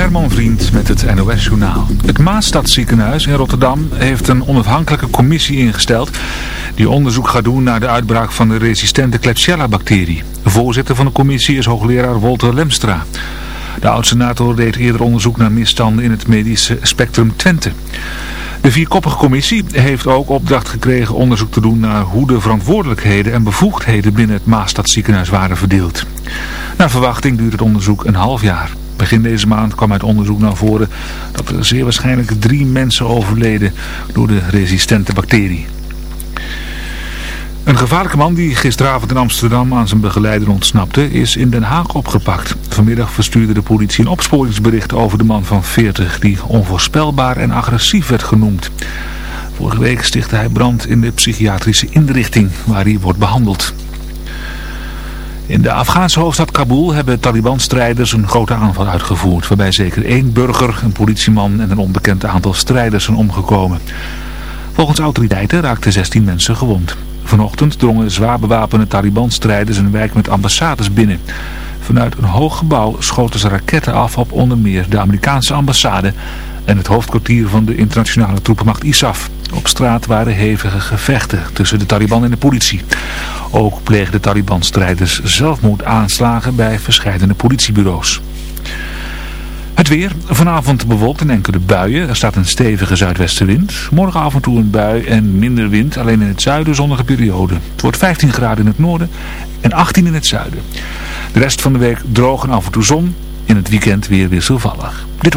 Herman Vriend met het NOS-journaal. Het Maastadziekenhuis in Rotterdam heeft een onafhankelijke commissie ingesteld... die onderzoek gaat doen naar de uitbraak van de resistente Klebsiella-bacterie. De voorzitter van de commissie is hoogleraar Walter Lemstra. De oud-senator deed eerder onderzoek naar misstanden in het medische spectrum Twente. De vierkoppige commissie heeft ook opdracht gekregen onderzoek te doen naar hoe de verantwoordelijkheden en bevoegdheden binnen het Maastadziekenhuis waren verdeeld. Naar verwachting duurt het onderzoek een half jaar. Begin deze maand kwam uit onderzoek naar voren dat er zeer waarschijnlijk drie mensen overleden door de resistente bacterie. Een gevaarlijke man die gisteravond in Amsterdam aan zijn begeleider ontsnapte is in Den Haag opgepakt. Vanmiddag verstuurde de politie een opsporingsbericht over de man van 40 die onvoorspelbaar en agressief werd genoemd. Vorige week stichtte hij brand in de psychiatrische inrichting waar hij wordt behandeld. In de Afghaanse hoofdstad Kabul hebben Taliban-strijders een grote aanval uitgevoerd, waarbij zeker één burger, een politieman en een onbekend aantal strijders zijn omgekomen. Volgens autoriteiten raakten 16 mensen gewond. Vanochtend drongen zwaar bewapende Taliban-strijders een wijk met ambassades binnen. Vanuit een hoog gebouw schoten ze raketten af op onder meer de Amerikaanse ambassade en het hoofdkwartier van de internationale troepenmacht ISAF. Op straat waren hevige gevechten tussen de Taliban en de politie. Ook pleegden Taliban-strijders zelfmoordaanslagen bij verschillende politiebureaus. Het weer, vanavond bewolkt en enkele buien. Er staat een stevige zuidwestenwind. Morgen af en toe een bui en minder wind, alleen in het zuiden zonnige periode. Het wordt 15 graden in het noorden en 18 in het zuiden. De rest van de week droog en af en toe zon. In het weekend weer wisselvallig. Dit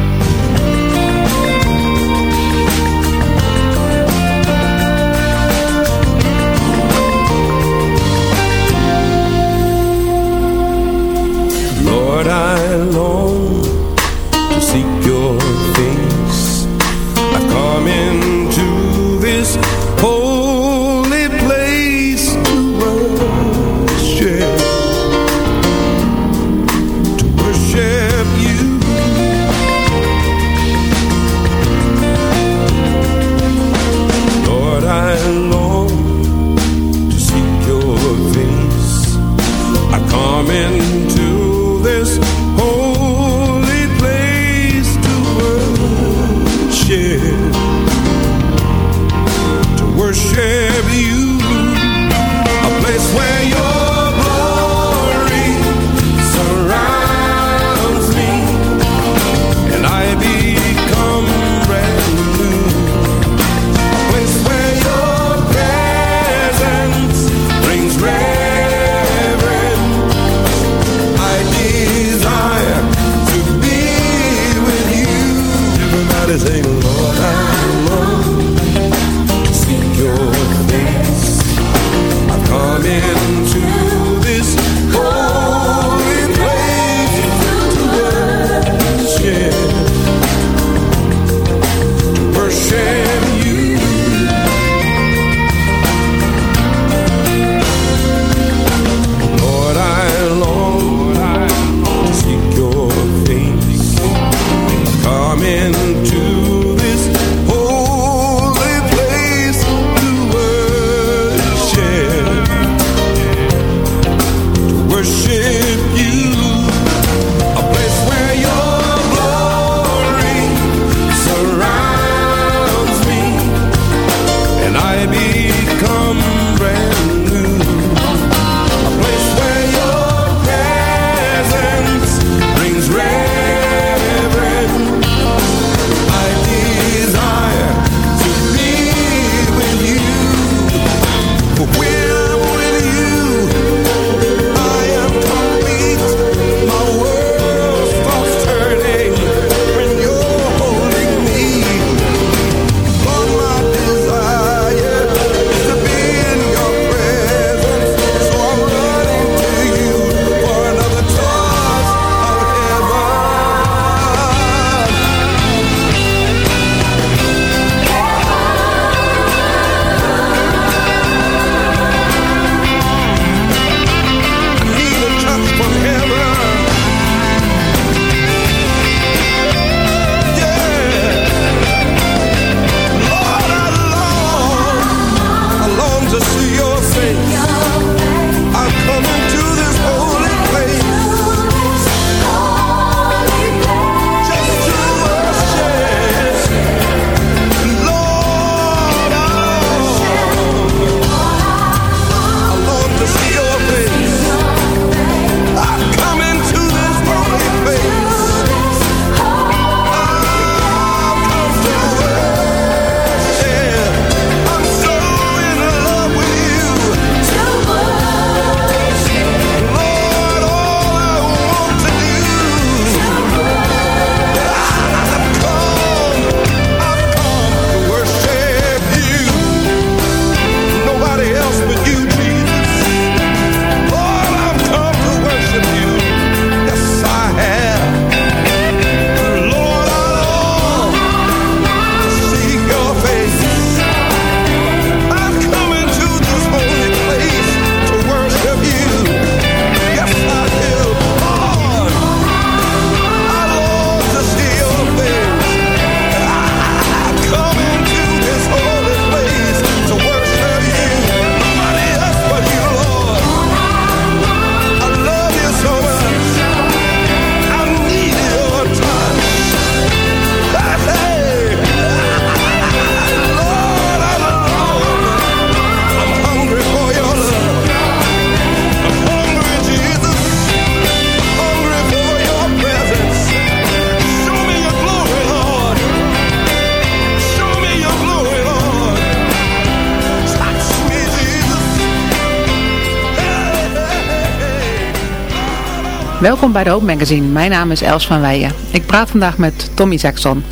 Welkom bij de Hoop Magazine. Mijn naam is Els van Weijen. Ik praat vandaag met Tom Isaacson.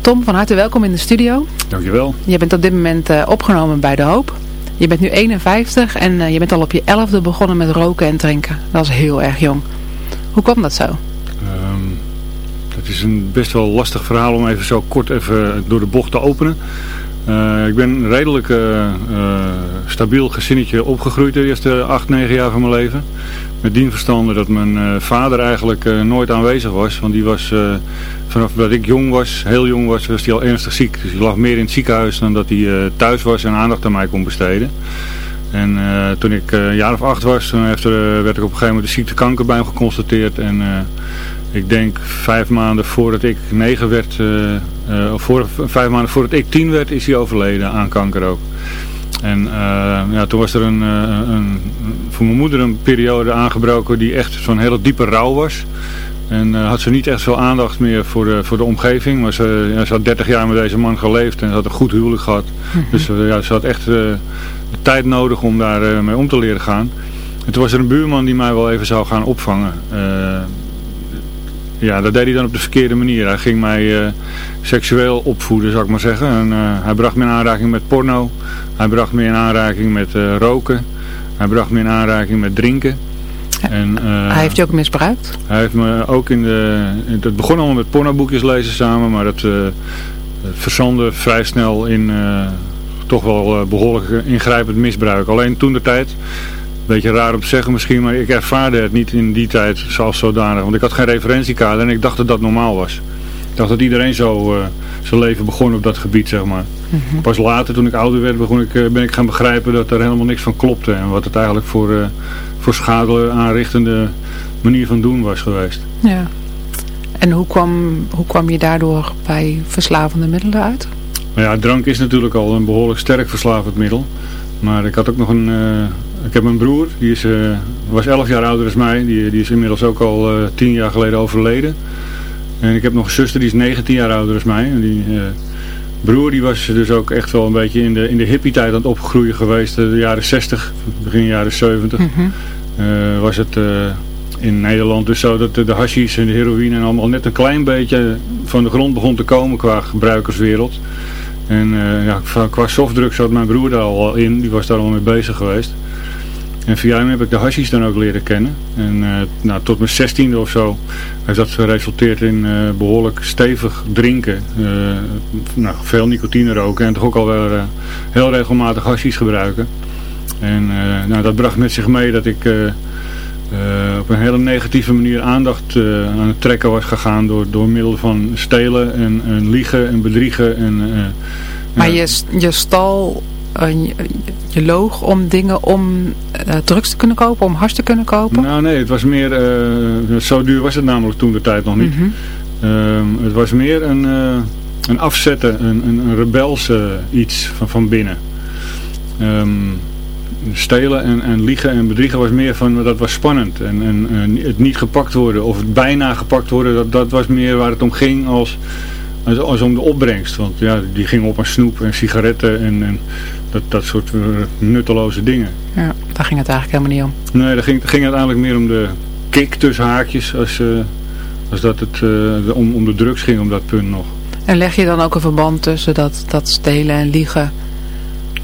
Tom, van harte welkom in de studio. Dankjewel. Je bent op dit moment uh, opgenomen bij De Hoop. Je bent nu 51 en uh, je bent al op je 11e begonnen met roken en drinken. Dat is heel erg jong. Hoe kwam dat zo? Um, dat is een best wel lastig verhaal om even zo kort even door de bocht te openen. Uh, ik ben redelijk uh, uh, stabiel gezinnetje opgegroeid de eerste 8, 9 jaar van mijn leven. Met dien verstande dat mijn vader eigenlijk nooit aanwezig was. Want die was vanaf dat ik jong was, heel jong was, was hij al ernstig ziek. Dus hij lag meer in het ziekenhuis dan dat hij thuis was en aandacht aan mij kon besteden. En toen ik een jaar of acht was, toen heeft er, werd ik op een gegeven moment de ziekte kanker bij hem geconstateerd. En ik denk vijf maanden voordat ik negen werd, uh, uh, voor, vijf maanden voordat ik tien werd, is hij overleden aan kanker ook. En uh, ja, toen was er een, een, voor mijn moeder een periode aangebroken die echt zo'n hele diepe rouw was. En had ze niet echt veel aandacht meer voor de, voor de omgeving. Maar ze, ja, ze had 30 jaar met deze man geleefd en ze had een goed huwelijk gehad. Mm -hmm. Dus ja, ze had echt de tijd nodig om daar mee om te leren gaan. En toen was er een buurman die mij wel even zou gaan opvangen. Ja, dat deed hij dan op de verkeerde manier. Hij ging mij uh, seksueel opvoeden, zou ik maar zeggen. En, uh, hij bracht me in aanraking met porno. Hij bracht me in aanraking met uh, roken. Hij bracht me in aanraking met drinken. En, hij heeft je ook misbruikt? Hij heeft me ook in de... Het begon allemaal met pornoboekjes lezen samen, maar het verzandde vrij snel in toch wel behoorlijk ingrijpend misbruik. Alleen toen de tijd beetje raar om te zeggen misschien, maar ik ervaarde het niet in die tijd zoals zodanig. Want ik had geen referentiekader en ik dacht dat dat normaal was. Ik dacht dat iedereen zo uh, zijn leven begon op dat gebied, zeg maar. Mm -hmm. Pas later, toen ik ouder werd, begon ik, uh, ben ik gaan begrijpen dat er helemaal niks van klopte. En wat het eigenlijk voor, uh, voor schade aanrichtende manier van doen was geweest. Ja. En hoe kwam, hoe kwam je daardoor bij verslavende middelen uit? Nou ja, drank is natuurlijk al een behoorlijk sterk verslavend middel. Maar ik had ook nog een... Ik heb een broer, die is, uh, was 11 jaar ouder dan mij. Die, die is inmiddels ook al uh, 10 jaar geleden overleden. En ik heb nog een zuster, die is 19 jaar ouder dan mij. En die uh, broer die was dus ook echt wel een beetje in de, in de hippie tijd aan het opgroeien geweest. De jaren 60, begin jaren 70. Mm -hmm. was het in Nederland dus zo dat de, de en de heroïne en allemaal net een klein beetje van de grond begon te komen qua gebruikerswereld. En ja, qua softdrugs zat mijn broer daar al in, die was daar al mee bezig geweest. En via hem heb ik de hashish dan ook leren kennen. En uh, nou, tot mijn zestiende of zo heeft dat geresulteerd in uh, behoorlijk stevig drinken. Uh, nou, veel nicotine roken en toch ook alweer heel regelmatig hashish gebruiken. En nou, dat bracht met zich mee dat ik op een hele negatieve manier aandacht aan het trekken was gegaan door, door middel van stelen en, en liegen en bedriegen. En, maar je, je stal je, je loog om dingen om uh, drugs te kunnen kopen, om hars te kunnen kopen? Nou nee, het was meer, uh, zo duur was het namelijk toen de tijd nog niet. Mm -hmm. het was meer een, een afzetten, een, een, een rebelse iets van, van binnen. Um, stelen en, en liegen en bedriegen was meer van, dat was spannend. En, en, en het niet gepakt worden of het bijna gepakt worden, dat, dat was meer waar het om ging als... Als, als om de opbrengst, want ja, die ging op aan snoep en sigaretten en, en dat, dat soort uh, nutteloze dingen. Ja, daar ging het eigenlijk helemaal niet om. Nee, daar ging, ging het eigenlijk meer om de kick tussen haakjes als, uh, als dat het uh, om, om de drugs ging, om dat punt nog. En leg je dan ook een verband tussen dat, dat stelen en liegen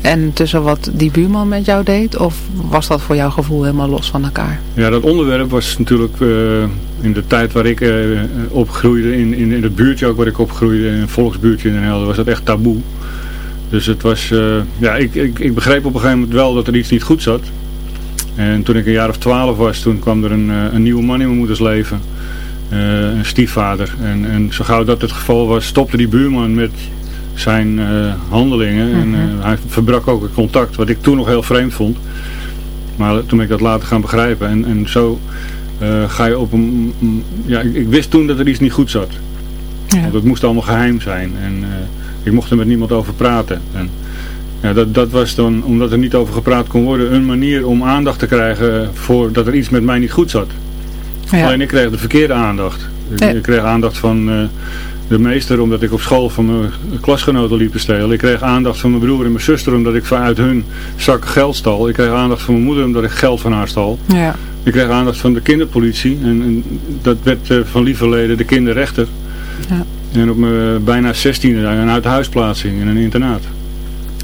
en tussen wat die buurman met jou deed? Of was dat voor jouw gevoel helemaal los van elkaar? Ja, dat onderwerp was natuurlijk uh, in de tijd waar ik opgroeide, in, in, in het buurtje ook waar ik opgroeide, in een volksbuurtje in Den Helder, was dat echt taboe. Dus het was, uh, ja, ik, ik, ik begreep op een gegeven moment wel dat er iets niet goed zat. En toen ik een jaar of twaalf was, toen kwam er een, een nieuwe man in mijn moeders leven. een stiefvader. En, en zo gauw dat het geval was, stopte die buurman met zijn uh, handelingen. Mm -hmm. En uh, hij verbrak ook het contact, wat ik toen nog heel vreemd vond. Maar toen ben ik dat later gaan begrijpen. En, en zo ga je op een... Ja, ik, ik, wist toen dat er iets niet goed zat. Ja. Want het moest allemaal geheim zijn. En ik mocht er met niemand over praten. En, ja, dat, dat was dan, omdat er niet over gepraat kon worden, een manier om aandacht te krijgen voor dat er iets met mij niet goed zat. Ja. Alleen ik kreeg de verkeerde aandacht. Ik, ik kreeg aandacht van de meester omdat ik op school van mijn klasgenoten liep te stelen. Ik kreeg aandacht van mijn broer en mijn zuster omdat ik vanuit hun zak geld stal. Ik kreeg aandacht van mijn moeder omdat ik geld van haar stal. Ja. Ik kreeg aandacht van de kinderpolitie en, en dat werd uh, van lieverleden de kinderrechter. Ja. En op mijn bijna 16e een uithuisplaatsing in een internaat.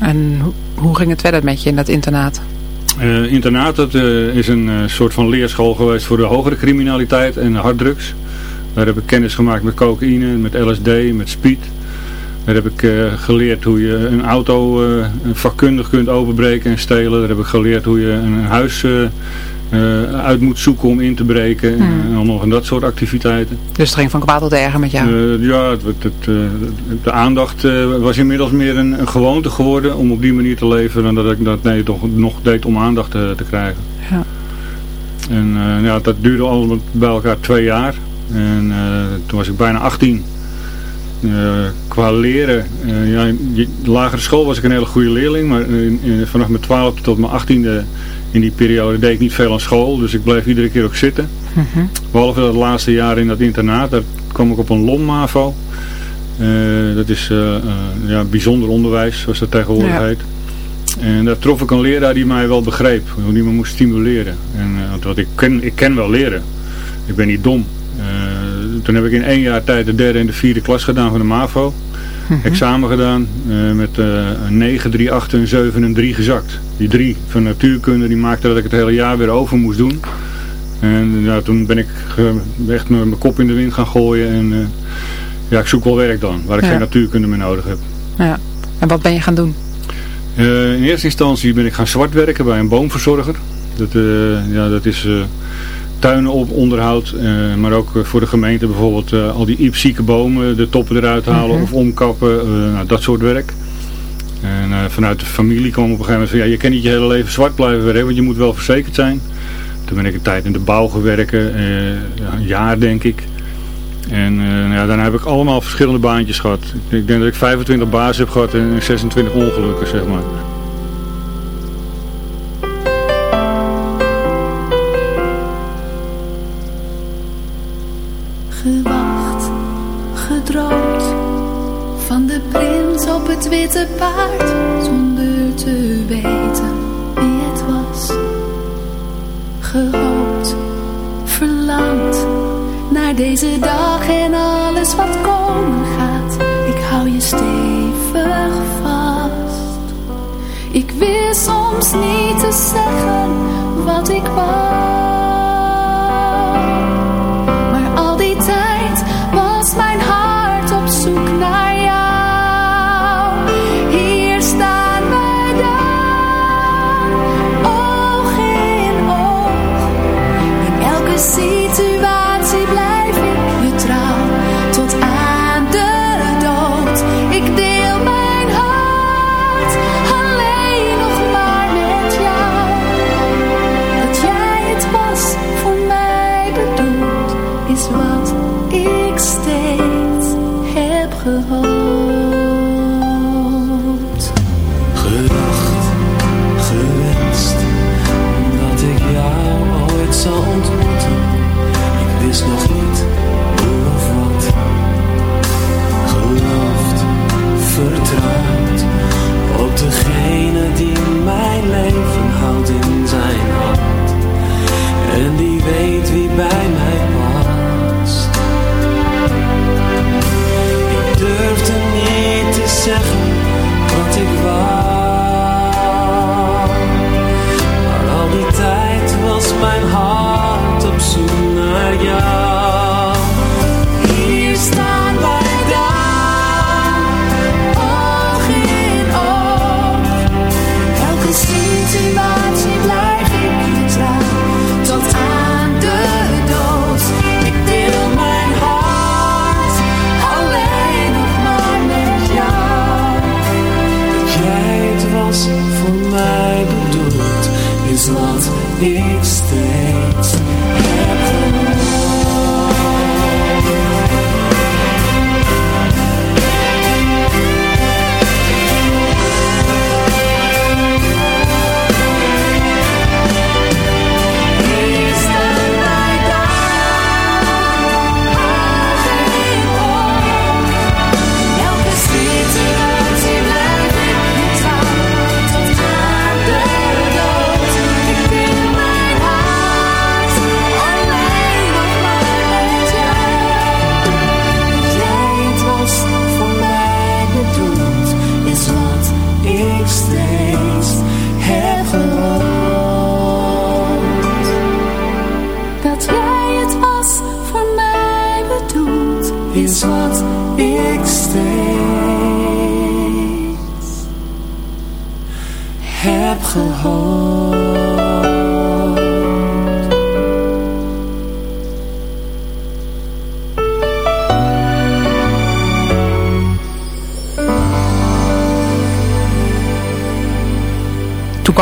En hoe ging het verder met je in dat internaat? Uh, internaat dat, uh, is een uh, soort van leerschool geweest voor de hogere criminaliteit en harddrugs. Daar heb ik kennis gemaakt met cocaïne, met LSD, met speed. Daar heb ik geleerd hoe je een auto vakkundig kunt openbreken en stelen. Daar heb ik geleerd hoe je een huis uit moet zoeken om in te breken. Hmm. En allemaal van dat soort activiteiten. Dus het ging van kwaad tot erger met jou? ja, het, het, de aandacht was inmiddels meer een, een, gewoonte geworden om op die manier te leven. Dan dat ik dat nee, toch nog deed om aandacht te, te krijgen. Ja. En ja, dat duurde al bij elkaar twee jaar. En toen was ik bijna 18. Uh, qua leren, uh, ja, de lagere school was ik een hele goede leerling, maar in, in, vanaf mijn 12 tot mijn 18e in die periode deed ik niet veel aan school, dus ik bleef iedere keer ook zitten. Mm -hmm. Behalve dat laatste jaar in dat internaat, daar kwam ik op een LOM-MAVO. Uh, dat is uh, uh, ja, bijzonder onderwijs, zoals dat tegenwoordig ja. heet. En daar trof ik een leraar die mij wel begreep, die me moest stimuleren. En, want ik ken, ik ken wel leren, ik ben niet dom. Toen heb ik in één jaar tijd de derde en de vierde klas gedaan van de MAVO. Mm -hmm. Examen gedaan met een 9, 3, 8 en 7 en 3 gezakt die drie van natuurkunde, die maakte dat ik het hele jaar weer over moest doen. En ja, toen ben ik echt met mijn kop in de wind gaan gooien. En uh, ja, ik zoek wel werk dan, waar ik ja. geen natuurkunde meer nodig heb. Ja. En wat ben je gaan doen? Uh, in eerste instantie ben ik gaan zwart werken bij een boomverzorger. Dat, uh, ja, dat is tuinen op onderhoud, maar ook voor de gemeente bijvoorbeeld al die zieke bomen, de toppen eruit halen -hmm. of omkappen, nou, dat soort werk. En vanuit de familie kwam op een gegeven moment van, ja, je kan niet je hele leven zwart blijven werken, want je moet wel verzekerd zijn. Toen ben ik een tijd in de bouw gewerkt, een jaar denk ik. En uh, ja, daarna heb ik allemaal verschillende baantjes gehad. Ik denk dat ik 25 baas heb gehad en 26 ongelukken, zeg maar. Witte paard, zonder te weten wie het was. Gehoopt, verlangd naar deze dag en alles wat komen gaat. Ik hou je stevig vast. Ik wist soms niet te zeggen wat ik was.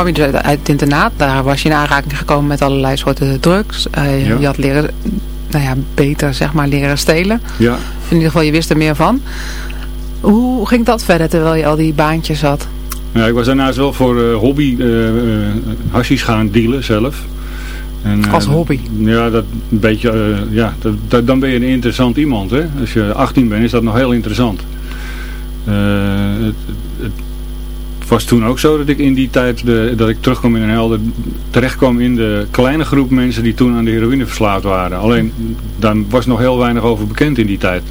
Kwam je dus uit het internaat. Daar was je in aanraking gekomen met allerlei soorten drugs. Uh, Ja. Je had leren, nou ja, beter zeg maar leren stelen. Ja, In ieder geval, je wist er meer van. Hoe ging dat verder terwijl je al die baantjes had? Ja, ik was daarnaast wel voor eh, hobby eh eh, hashish gaan dealen zelf. En, eh, Als hobby? Ja, dat een beetje, eh, ja dat, dat- dan ben je een interessant iemand. Hè? Als je 18 bent is dat nog heel interessant. Eh, was toen ook zo dat ik in die tijd, de, dat ik terugkwam in een helder, terechtkwam in de kleine groep mensen die toen aan de heroïne verslaafd waren. Alleen, daar was nog heel weinig over bekend in die tijd.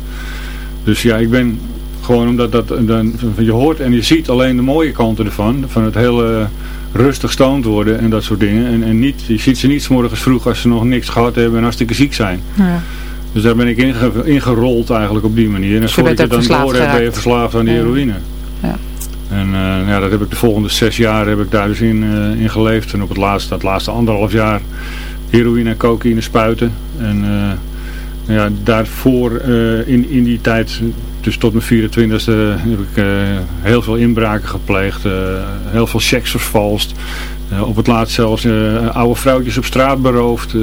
Dus ja, ik ben gewoon omdat dat, dan, je hoort en je ziet alleen de mooie kanten ervan. Van het hele rustig stoned worden en dat soort dingen. En, en niet, je ziet ze niet 's morgens vroeg als ze nog niks gehad hebben en hartstikke ziek zijn. Ja. Dus daar ben ik inge, ingerold eigenlijk op die manier. En Dus je dan door hebt, ben je verslaafd aan de heroïne. Ja. En eh, ja, dat heb ik de volgende zes jaar heb ik daar dus in, eh, in geleefd. En op het laatste, dat laatste anderhalf jaar heroïne en cocaïne spuiten. En eh, ja, daarvoor in, in die tijd, dus tot mijn 24e, heb ik heel veel inbraken gepleegd. heel veel checks vervalst. Eh, op het laatst zelfs eh, oude vrouwtjes op straat beroofd. eh,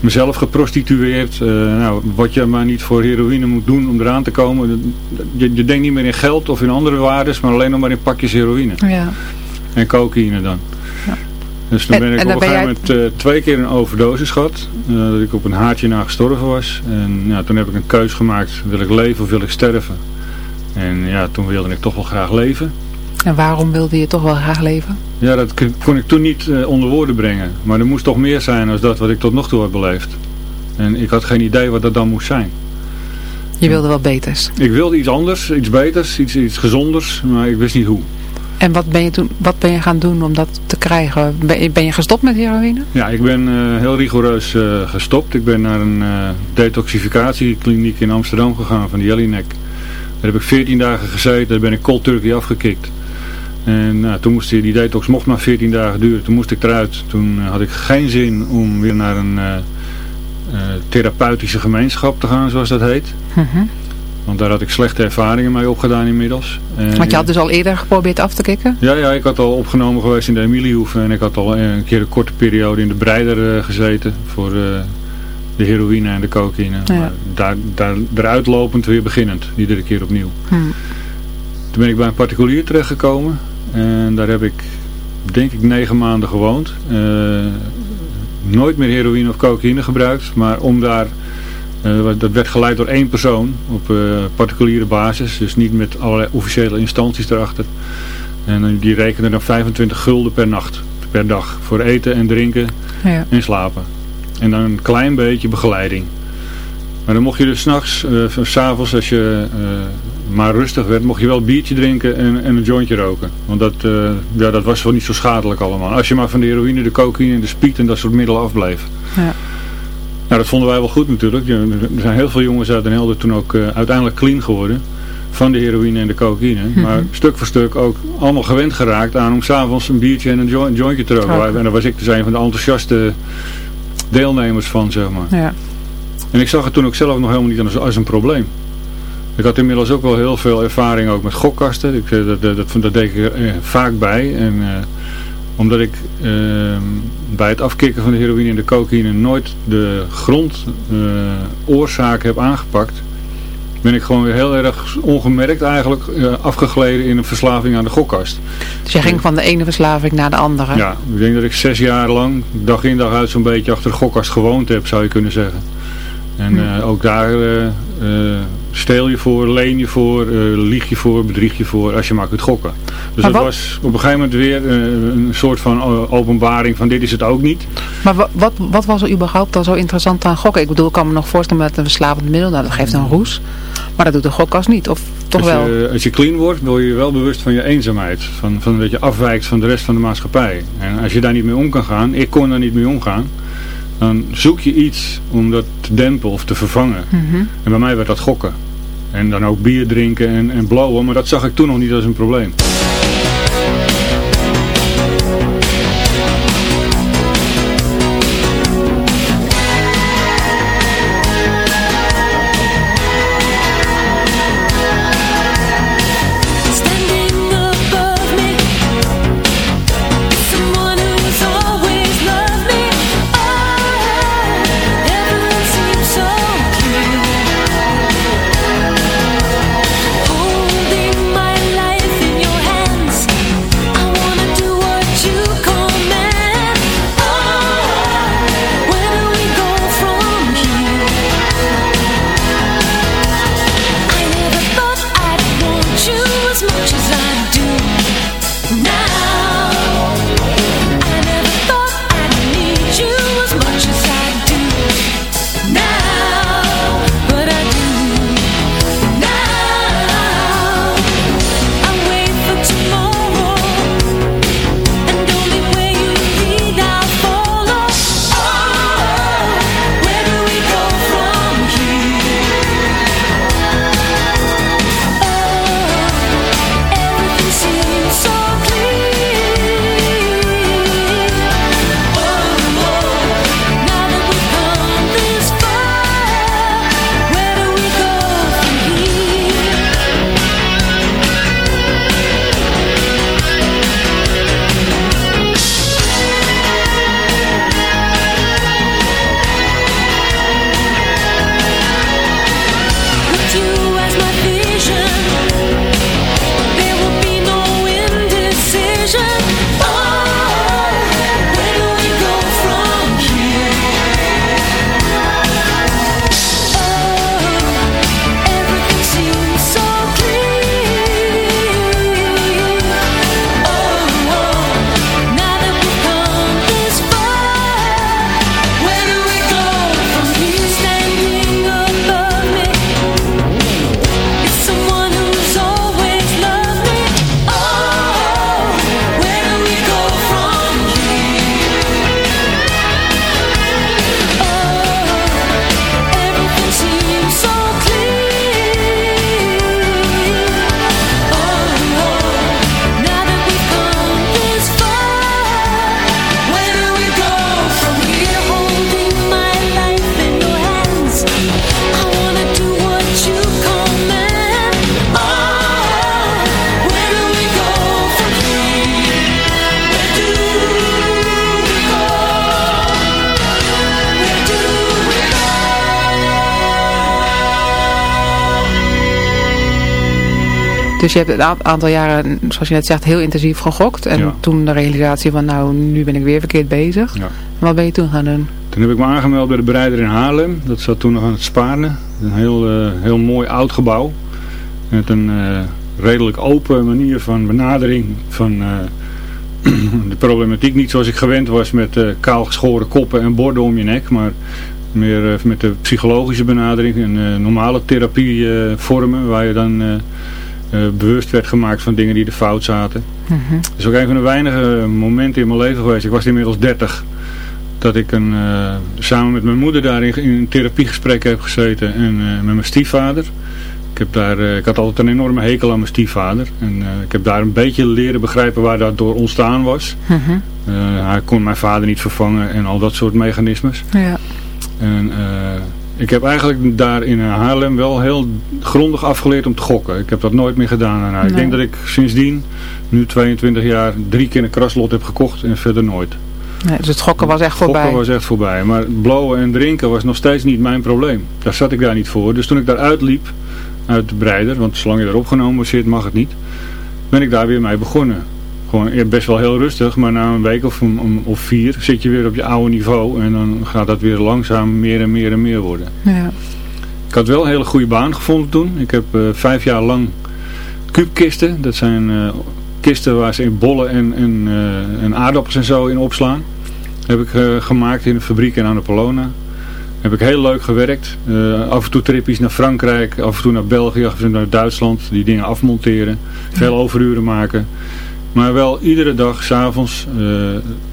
mezelf geprostitueerd. nou, wat je maar niet voor heroïne moet doen om eraan te komen. Je, je denkt niet meer in geld of in andere waardes, maar alleen nog maar in pakjes heroïne. Ja. En cocaïne dan. Ja. Dus toen En- ben ik op een gegeven moment twee keer een overdosis gehad. eh, dat ik op een haartje na gestorven was. En ja, toen heb ik een keus gemaakt. Wil ik leven of wil ik sterven? En ja, toen wilde ik toch wel graag leven. En waarom wilde je toch wel graag leven? Ja, dat kon ik toen niet eh, onder woorden brengen. Maar er moest toch meer zijn dan dat wat ik tot nog toe heb beleefd. En ik had geen idee wat dat dan moest zijn. Je wilde wel beters. Ik wilde iets anders, iets beters, iets, iets gezonders, maar ik wist niet hoe. En wat ben je toen, wat ben je gaan doen om dat te krijgen? Ben je, ben je gestopt met heroïne? Ja, ik ben eh, heel rigoureus eh, gestopt. Ik ben naar een detoxificatiekliniek in Amsterdam gegaan van de Jellinek. Daar heb ik 14 dagen gezeten, daar ben ik cold turkey afgekikt. En nou, toen moest die, die detox mocht maar 14 dagen duren. Toen moest ik eruit. Toen eh, had ik geen zin om weer naar een eh, eh, therapeutische gemeenschap te gaan, zoals dat heet. Mhm. Want daar had ik slechte ervaringen mee opgedaan inmiddels. En, Want je had dus al eerder geprobeerd af te kicken? ja, ja, ik had al opgenomen geweest in de Emiliehoeve en ik had al een keer een korte periode in de Breider gezeten voor de heroïne en de cocaïne. Ja. Maar daar, daar, eruit lopend weer beginnend, iedere keer opnieuw. Hm. Toen ben ik bij een particulier terechtgekomen en daar heb ik denk ik negen maanden gewoond. Eh, nooit meer heroïne of cocaïne gebruikt, maar om daar... eh, dat werd geleid door één persoon op eh, particuliere basis, dus niet met allerlei officiële instanties erachter. En die rekenen dan 25 gulden per nacht, per dag, voor eten en drinken Ja. en slapen. En dan een klein beetje begeleiding. Maar dan mocht je dus s'nachts, uh, s'avonds als je maar rustig werd, mocht je wel een biertje drinken en, en een jointje roken. Want dat, eh, ja, dat was wel niet zo schadelijk allemaal. Als je maar van de heroïne, de cocaïne en de speed en dat soort middelen afbleef. Ja. Nou, dat vonden wij wel goed natuurlijk. Er zijn heel veel jongens uit Den Helder toen ook eh, uiteindelijk clean geworden. Van de heroïne en de cocaïne. Maar stuk voor stuk ook allemaal gewend geraakt aan om s'avonds een biertje en een, jo- een jointje te roken. Roken. En daar was ik dus een van de enthousiaste deelnemers van, zeg maar. Ja. En ik zag het toen ook zelf nog helemaal niet als, als een probleem. Ik had inmiddels ook wel heel veel ervaring ook met gokkasten. Ik, eh, dat, dat, dat, dat deed ik eh, vaak bij. En eh, omdat ik eh, bij het afkicken van de heroïne en de cocaïne nooit de grondoorzaak heb aangepakt, ben ik gewoon weer heel erg ongemerkt eigenlijk eh, afgegleden in een verslaving aan de gokkast. Dus jij ging van de ene verslaving naar de andere? Ja, ik denk dat ik zes jaar lang, dag in dag uit zo'n beetje achter de gokkast gewoond heb, zou je kunnen zeggen. En Hm. ook daar steel je voor, leen je voor, eh, lieg je voor, bedrieg je voor, als je maar kunt gokken. Dus Maar dat wat- was op een gegeven moment weer eh, een soort van eh, openbaring van dit is het ook niet. Maar wa- wat, wat was er überhaupt dan zo interessant aan gokken? Ik bedoel, ik kan me nog voorstellen met een verslavend middel, nou, dat geeft een roes. Maar dat doet de gokkast niet, of toch als, wel? Je, als je clean wordt, wil je je wel bewust van je eenzaamheid. Van, van dat je afwijkt van de rest van de maatschappij. En als je daar niet mee om kan gaan, ik kon daar niet mee omgaan. Dan zoek je iets om dat te dempen of te vervangen. Mhm. En bij mij werd dat gokken. En dan ook bier drinken en, en blowen, maar dat zag ik toen nog niet als een probleem. Je hebt een aantal jaren, zoals je net zegt, heel intensief gegokt. En Ja. toen de realisatie van, nou, nu ben ik weer verkeerd bezig. Ja. Wat ben je toen gaan doen? Toen heb ik me aangemeld bij de bereider in Haarlem. Dat zat toen nog aan het Spaarne. Een heel, eh, heel mooi oud gebouw. Met een eh, redelijk open manier van benadering van eh, de problematiek. Niet zoals ik gewend was met eh kaal geschoren koppen en borden om je nek. Maar meer met de psychologische benadering en normale therapievormen. waar je dan bewust werd gemaakt van dingen die er fout zaten. Dat is ook een van de weinige momenten in mijn leven geweest. Ik was inmiddels 30. Dat ik een, eh, samen met mijn moeder daar in, een therapiegesprek heb gezeten. En eh, met mijn stiefvader. Ik, heb daar, eh, ik had altijd een enorme hekel aan mijn stiefvader. En eh, ik heb daar een beetje leren begrijpen waar dat door ontstaan was. Mhm. Eh, hij kon mijn vader niet vervangen en al dat soort mechanismes. Ja. En eh, ik heb eigenlijk daar in Haarlem wel heel grondig afgeleerd om te gokken. Ik heb dat nooit meer gedaan daarna. Ik denk dat ik sindsdien, nu 22 jaar, drie keer een kraslot heb gekocht en verder nooit. Nee, dus het gokken was echt voorbij. Gokken was echt voorbij. Maar blowen en drinken was nog steeds niet mijn probleem. Daar zat ik daar niet voor. Dus toen ik daar uitliep uit de breider, want zolang je daar opgenomen zit mag het niet, ben ik daar weer mee begonnen. Gewoon ja, best wel heel rustig, maar na een week of, een- of vier zit je weer op je oude niveau en dan gaat dat weer langzaam meer en meer en meer worden. Ja. Ik had wel een hele goede baan gevonden toen. Ik heb eh, vijf jaar lang kuubkisten. Dat zijn eh, kisten waar ze in bollen en, en, eh, en aardappels en zo in opslaan. Heb ik gemaakt in een fabriek in Annapolona. Heb ik heel leuk gewerkt. Af en toe tripjes naar Frankrijk, af en toe naar België, af en toe naar Duitsland. Die dingen afmonteren. Veel overuren maken. Maar wel iedere dag s'avonds uh,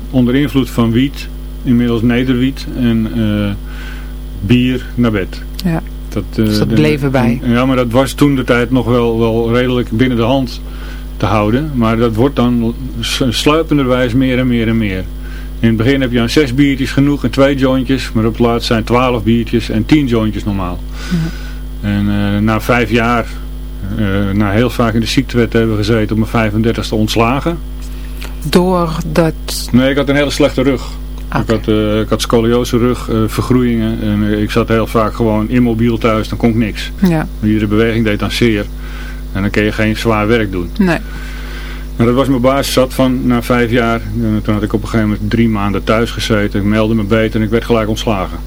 onder invloed van wiet inmiddels nederwiet en bier naar bed. Ja. Dat, dus dat bleef erbij. Ja, maar dat was toen de tijd nog wel, wel redelijk binnen de hand te houden. Maar dat wordt dan sluipenderwijs meer en meer en meer. In het begin heb je aan zes biertjes genoeg en twee jointjes. Maar op het laatst zijn twaalf biertjes en tien jointjes normaal. Ja. En uh, na vijf jaar, uh, heel vaak in de ziektewet hebben gezeten op mijn 35ste ontslagen. Door dat... Nee, ik had een hele slechte rug. Okay. Ik, had, uh, ik had scoliose rug, vergroeien en ik zat heel vaak gewoon immobiel thuis, dan kon ik niks. Ja. Iedere beweging deed dan zeer. En dan kun je geen zwaar werk doen. Nee. Maar dat was mijn basis zat van na vijf jaar. Toen had ik op een gegeven moment drie maanden thuis gezeten. Ik meldde me beter en ik werd gelijk ontslagen.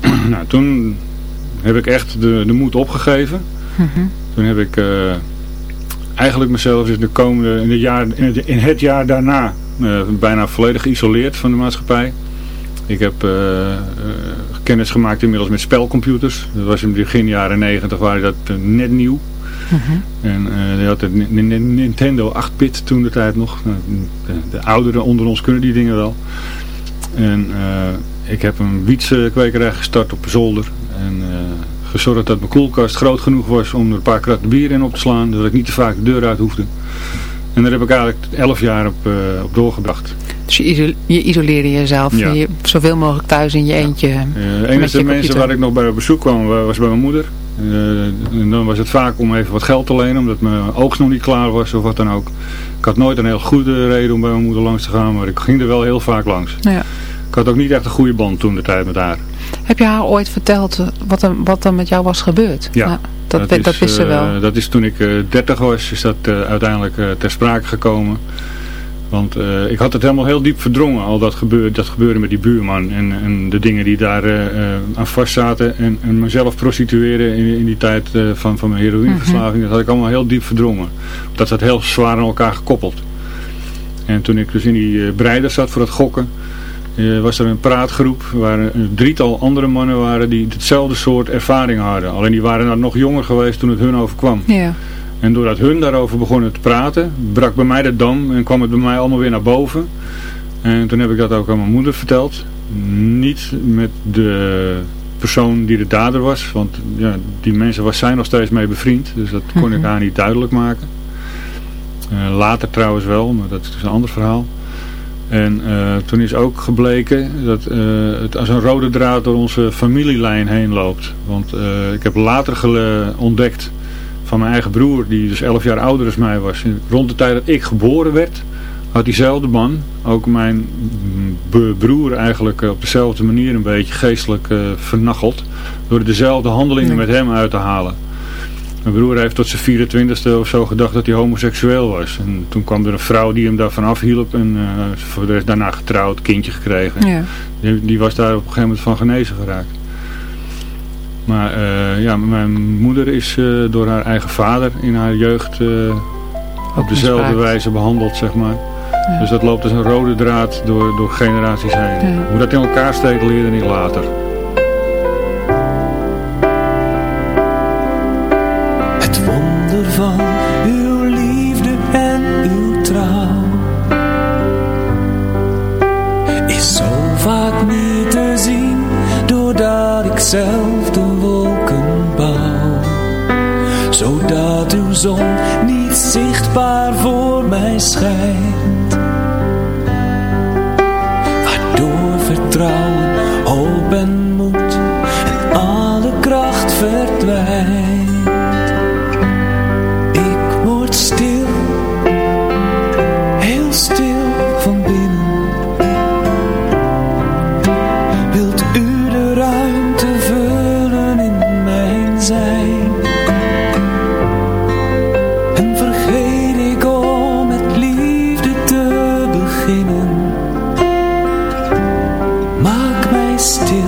nou, toen heb ik echt de, de moed opgegeven. Mm -hmm. Toen heb ik uh, eigenlijk mezelf in, de komende, in, het, jaar, in, het, in het jaar daarna uh, bijna volledig geïsoleerd van de maatschappij. Ik heb uh, kennis gemaakt inmiddels met spelcomputers. Dat was in begin jaren negentig, waren dat net nieuw. -hmm. En uh, je had de Nintendo 8-bit toen de tijd nog. De, de, ouderen onder ons kunnen die dingen wel. En uh, ik heb een wietskwekerij gestart op zolder. En gezorgd dat mijn koelkast groot genoeg was om er een paar kratten bier in op te slaan. Zodat ik niet te vaak de deur uit hoefde. En daar heb ik eigenlijk 11 jaar op, op doorgebracht. Dus je, isole je isoleerde jezelf Ja. je, zoveel mogelijk thuis in je eentje. Uh, met een van de mensen waar ik nog bij op bezoek kwam was bij mijn moeder. Uh, en dan was het vaak om even wat geld te lenen, omdat mijn oogst nog niet klaar was of wat dan ook. Ik had nooit een heel goede reden om bij mijn moeder langs te gaan, maar ik ging er wel heel vaak langs. Ja. Ik had ook niet echt een goede band toen de tijd met haar. Heb je haar ooit verteld wat er, wat er met jou was gebeurd? Ja. Nou, dat, dat, is, dat wist ze uh, wel. Dat is toen ik uh, 30 was, is dat uiteindelijk ter sprake gekomen. Want uh, ik had het helemaal heel diep verdrongen, al dat, gebeur, dat gebeurde met die buurman en, en de dingen die daar uh, aan vast zaten. En, en mezelf prostitueren in, in die tijd van, van mijn heroïneverslaving, mm -hmm. dat had ik allemaal heel diep verdrongen. Dat zat heel zwaar aan elkaar gekoppeld. En toen ik dus in die breider zat voor het gokken, was er een praatgroep waar een drietal andere mannen waren die hetzelfde soort ervaring hadden. Alleen die waren dan nog jonger geweest toen het hun overkwam. Ja. En doordat hun daarover begonnen te praten, brak bij mij de dam en kwam het bij mij allemaal weer naar boven. En toen heb ik dat ook aan mijn moeder verteld. Niet met de persoon die de dader was, want ja, die mensen was zij nog steeds mee bevriend. Dus dat kon mm -hmm. ik haar niet duidelijk maken. Uh, later trouwens wel, maar dat is een ander verhaal. En uh, toen is ook gebleken dat uh, het als een rode draad door onze familielijn heen loopt. Want ik heb later ontdekt van mijn eigen broer, die dus 11 jaar ouder dan mij was. Rond de tijd dat ik geboren werd, had diezelfde man, ook mijn broer eigenlijk op dezelfde manier een beetje geestelijk vernacheld. Door dezelfde handelingen nee. met hem uit te halen. Mijn broer heeft tot zijn 24ste of zo gedacht dat hij homoseksueel was. En toen kwam er een vrouw die hem daarvan afhielp en uh, voor de rest daarna getrouwd, kindje gekregen. Ja. Die, die was daar op een gegeven moment van genezen geraakt. Maar uh, ja, mijn moeder is uh, door haar eigen vader in haar jeugd op dezelfde wijze behandeld, zeg maar. Ja. Dus dat loopt als een rode draad door, door generaties heen. Ja. Hoe dat in elkaar steekt leerde ik later. Doordat ik zelf de wolken bouw. Zodat uw zon niet zichtbaar voor mij schijnt. Waardoor vertrouwen, still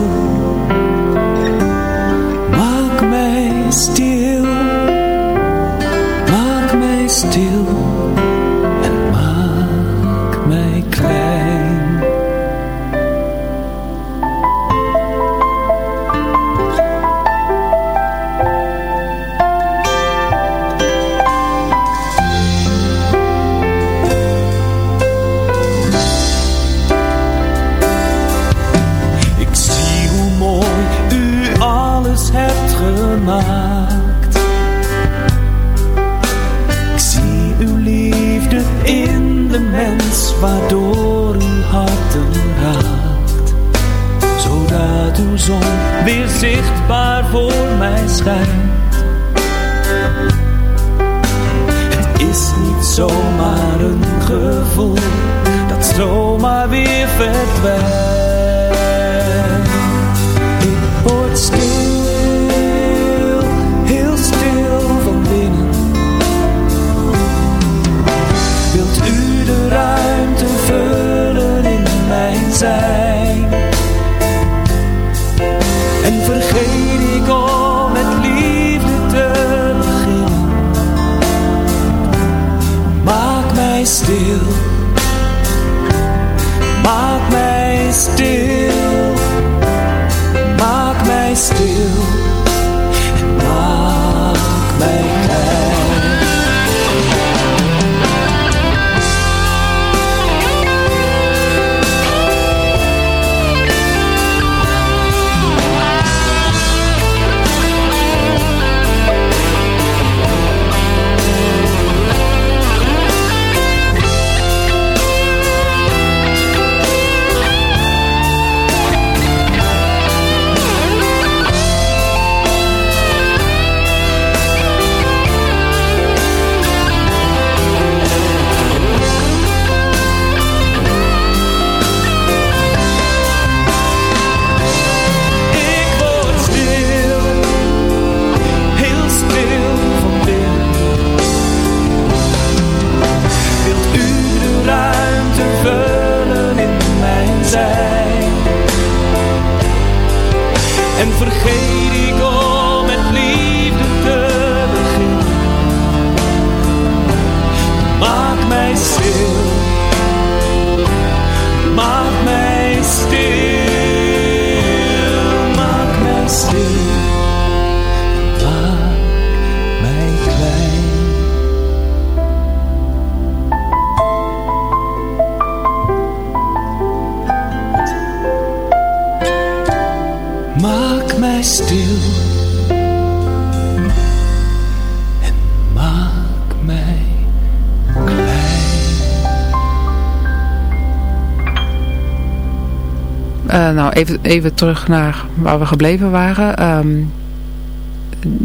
even, terug naar waar we gebleven waren. Ehm,